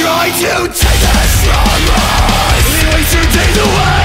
try to take this from us. We waste your days away